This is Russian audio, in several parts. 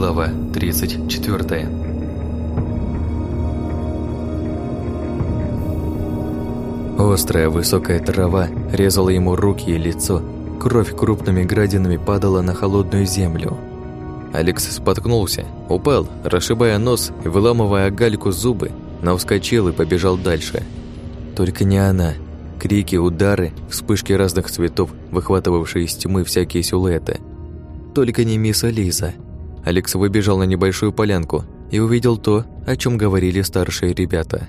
Глава 34 Острая высокая трава резала ему руки и лицо, кровь крупными градинами падала на холодную землю. Алекс споткнулся, упал, расшибая нос и выламывая гальку зубы, но вскочил и побежал дальше. Только не она. Крики, удары, вспышки разных цветов, выхватывавшие из тьмы всякие силуэты. Только не мисс Ализа. Алекс выбежал на небольшую полянку и увидел то, о чем говорили старшие ребята.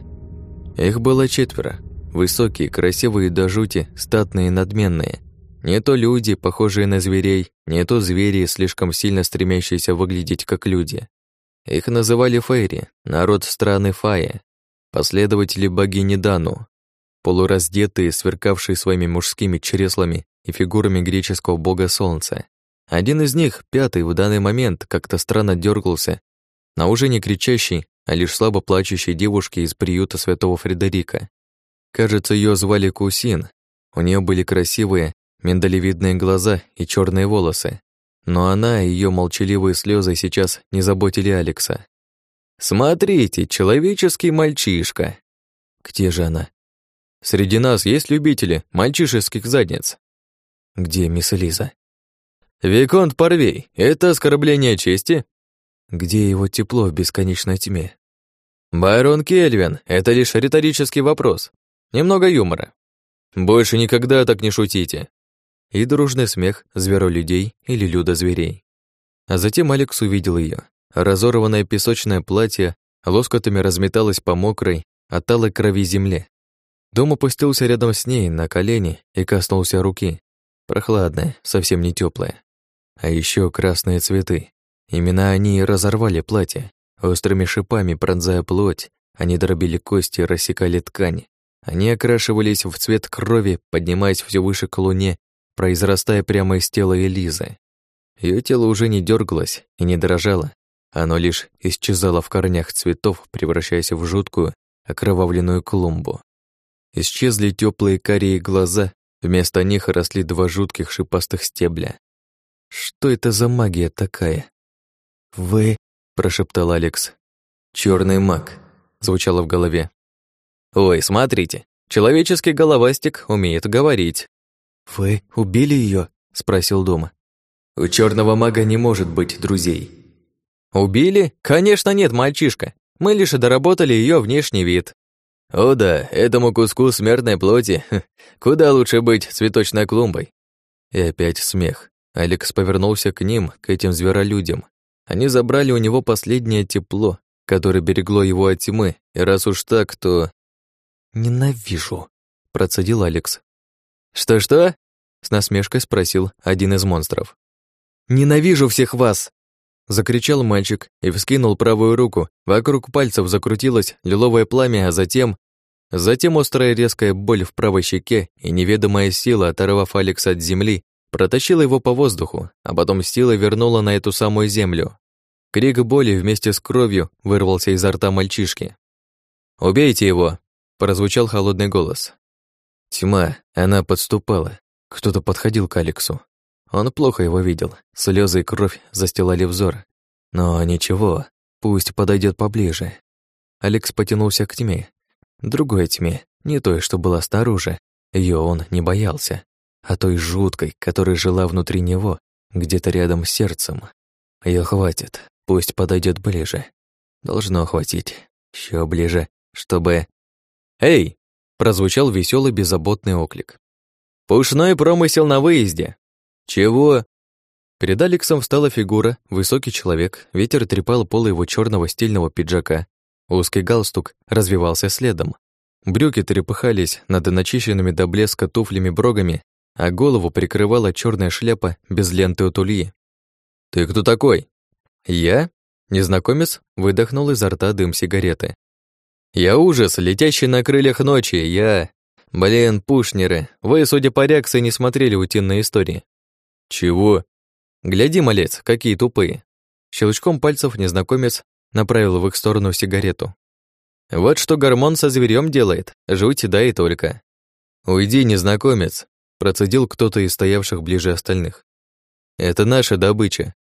Их было четверо. Высокие, красивые до жути, статные, надменные. Не то люди, похожие на зверей, не то звери, слишком сильно стремящиеся выглядеть как люди. Их называли Фейри, народ страны Фая, последователи богини Дану, полураздетые, сверкавшие своими мужскими чреслами и фигурами греческого бога солнца. Один из них, пятый, в данный момент как-то странно дергался, на уже не кричащей, а лишь слабо плачущей девушке из приюта святого Фредерика. Кажется, ее звали Кусин. У нее были красивые, миндалевидные глаза и черные волосы. Но она и ее молчаливые слезы сейчас не заботили Алекса. «Смотрите, человеческий мальчишка!» «Где же она?» «Среди нас есть любители мальчишеских задниц». «Где мисс Элиза?» «Виконт Парвей, это оскорбление чести?» «Где его тепло в бесконечной тьме?» «Байрон Кельвин, это лишь риторический вопрос. Немного юмора. Больше никогда так не шутите». И дружный смех зверолюдей или людозверей. А затем Алекс увидел ее. Разорванное песочное платье лоскутами разметалось по мокрой, от крови земле. Дом опустился рядом с ней на колени и коснулся руки. Прохладная, совсем не теплая. А еще красные цветы. Именно они и разорвали платье. Острыми шипами пронзая плоть, они дробили кости, рассекали ткань. Они окрашивались в цвет крови, поднимаясь все выше к луне, произрастая прямо из тела Элизы. Ее тело уже не дергалось и не дрожало, оно лишь исчезало в корнях цветов, превращаясь в жуткую, окровавленную клумбу. Исчезли теплые карие глаза, вместо них росли два жутких шипастых стебля. Что это за магия такая? «Вы...» — прошептал Алекс. Черный маг», — звучало в голове. «Ой, смотрите, человеческий головастик умеет говорить». «Вы убили ее? спросил Дома. «У черного мага не может быть друзей», «Убили? Конечно нет, мальчишка. Мы лишь доработали ее внешний вид». «О да, этому куску смертной плоти куда лучше быть цветочной клумбой». И опять смех. Алекс повернулся к ним, к этим зверолюдям. Они забрали у него последнее тепло, которое берегло его от тьмы, и раз уж так, то... «Ненавижу», — процедил Алекс. «Что-что?» — с насмешкой спросил один из монстров. «Ненавижу всех вас!» Закричал мальчик и вскинул правую руку. Вокруг пальцев закрутилось лиловое пламя, а затем... Затем острая резкая боль в правой щеке и неведомая сила, оторвав Алекса от земли, протащила его по воздуху, а потом сила вернула на эту самую землю. Крик боли вместе с кровью вырвался изо рта мальчишки. «Убейте его!» – прозвучал холодный голос. Тьма, она подступала. Кто-то подходил к Алексу. Он плохо его видел, слезы и кровь застилали взор. Но ничего, пусть подойдет поближе. Алекс потянулся к тьме. Другой тьме, не той, что была снаружи. Ее он не боялся, а той жуткой, которая жила внутри него, где-то рядом с сердцем. Ее хватит, пусть подойдет ближе. Должно хватить. Еще ближе, чтобы... «Эй!» — прозвучал веселый беззаботный оклик. «Пушной промысел на выезде! «Чего?» Перед Алексом встала фигура, высокий человек, ветер трепал пол его черного стильного пиджака. Узкий галстук развивался следом. Брюки трепыхались над начищенными до блеска туфлями-брогами, а голову прикрывала черная шляпа без ленты у тульи. «Ты кто такой?» «Я?» Незнакомец выдохнул изо рта дым сигареты. «Я ужас, летящий на крыльях ночи, я...» «Блин, пушнеры, вы, судя по реакции, не смотрели утиные истории. «Чего?» «Гляди, малец, какие тупые!» Щелчком пальцев незнакомец направил в их сторону сигарету. «Вот что гормон со зверем делает, жуть да и только!» «Уйди, незнакомец!» Процедил кто-то из стоявших ближе остальных. «Это наша добыча».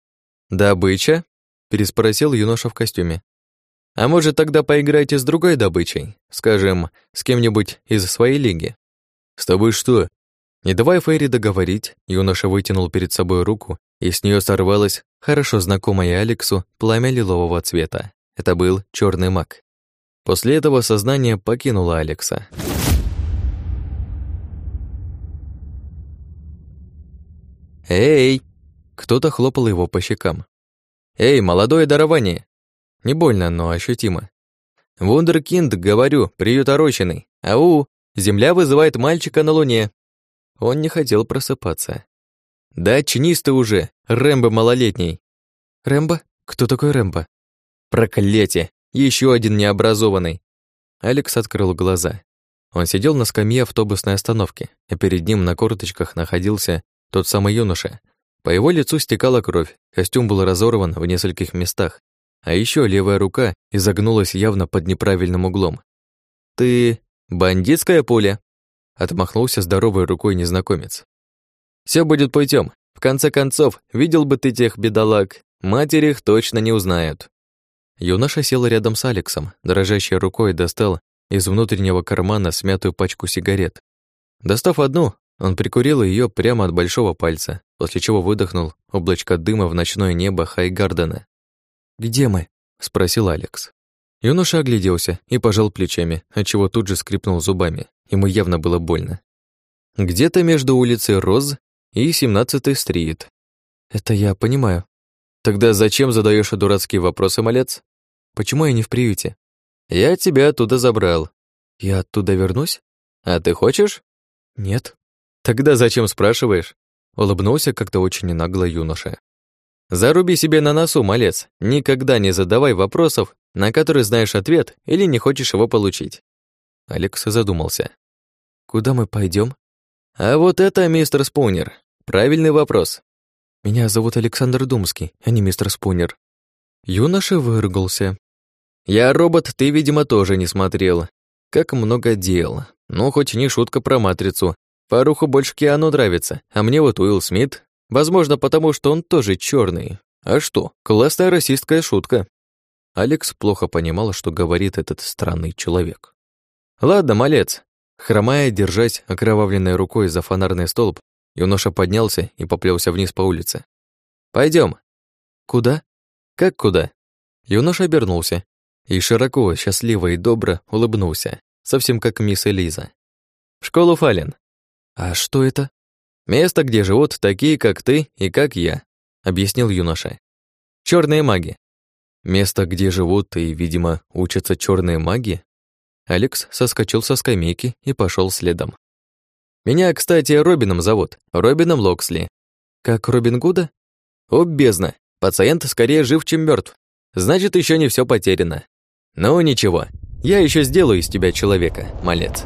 «Добыча?» переспросил юноша в костюме. «А может, тогда поиграйте с другой добычей? Скажем, с кем-нибудь из своей лиги?» «С тобой что?» Не давая Фейри договорить, юноша вытянул перед собой руку, и с нее сорвалось хорошо знакомое Алексу пламя лилового цвета. Это был черный маг. После этого сознание покинуло Алекса. «Эй!» Кто-то хлопал его по щекам. «Эй, молодое дарование!» Не больно, но ощутимо. «Вундеркинд, говорю, приютороченный. Ау, земля вызывает мальчика на луне». Он не хотел просыпаться. «Да очнись ты уже, Рэмбо малолетний!» «Рэмбо? Кто такой Рэмбо?» «Проклятие! Еще один необразованный!» Алекс открыл глаза. Он сидел на скамье автобусной остановки, а перед ним на корточках находился тот самый юноша. По его лицу стекала кровь, костюм был разорван в нескольких местах, а еще левая рука изогнулась явно под неправильным углом. «Ты... бандитская пуля?» Отмахнулся здоровой рукой незнакомец. Все будет путем. В конце концов, видел бы ты тех бедолаг, матери их точно не узнают». Юноша сел рядом с Алексом, дрожащей рукой достал из внутреннего кармана смятую пачку сигарет. Достав одну, он прикурил ее прямо от большого пальца, после чего выдохнул облачко дыма в ночное небо Хайгардена. «Где мы?» — спросил Алекс. Юноша огляделся и пожал плечами, отчего тут же скрипнул зубами. Ему явно было больно. Где-то между улицей Роз и 17-й стрит. Это я понимаю. Тогда зачем задаешь дурацкие вопросы, малец? Почему я не в приюте? Я тебя оттуда забрал. Я оттуда вернусь? А ты хочешь? Нет. Тогда зачем спрашиваешь? Улыбнулся как-то очень нагло юноша. Заруби себе на носу, малец. Никогда не задавай вопросов, на которые знаешь ответ или не хочешь его получить. Алекс задумался. Куда мы пойдем? А вот это мистер Спунер. Правильный вопрос. Меня зовут Александр Думский, а не мистер Спунер. Юноша выругался. Я робот, ты, видимо, тоже не смотрел. Как много дел. Ну, хоть не шутка про матрицу, Фаруху больше Киану нравится, а мне вот Уилл Смит. Возможно, потому что он тоже черный. А что, классная расистская шутка. Алекс плохо понимал, что говорит этот странный человек. «Ладно, малец». Хромая, держась окровавленной рукой за фонарный столб, юноша поднялся и поплелся вниз по улице. Пойдем. «Куда?» «Как куда?» Юноша обернулся и широко, счастливо и добро улыбнулся, совсем как мисс Элиза. «В школу Фален. «А что это?» «Место, где живут такие, как ты и как я», — объяснил юноша. Черные маги». «Место, где живут и, видимо, учатся черные маги?» Алекс соскочил со скамейки и пошел следом. «Меня, кстати, Робином зовут, Робином Локсли». «Как Робин Гуда?» «О, бездна! Пациент скорее жив, чем мертв. Значит, еще не все потеряно. Ну, ничего, я еще сделаю из тебя человека, малец».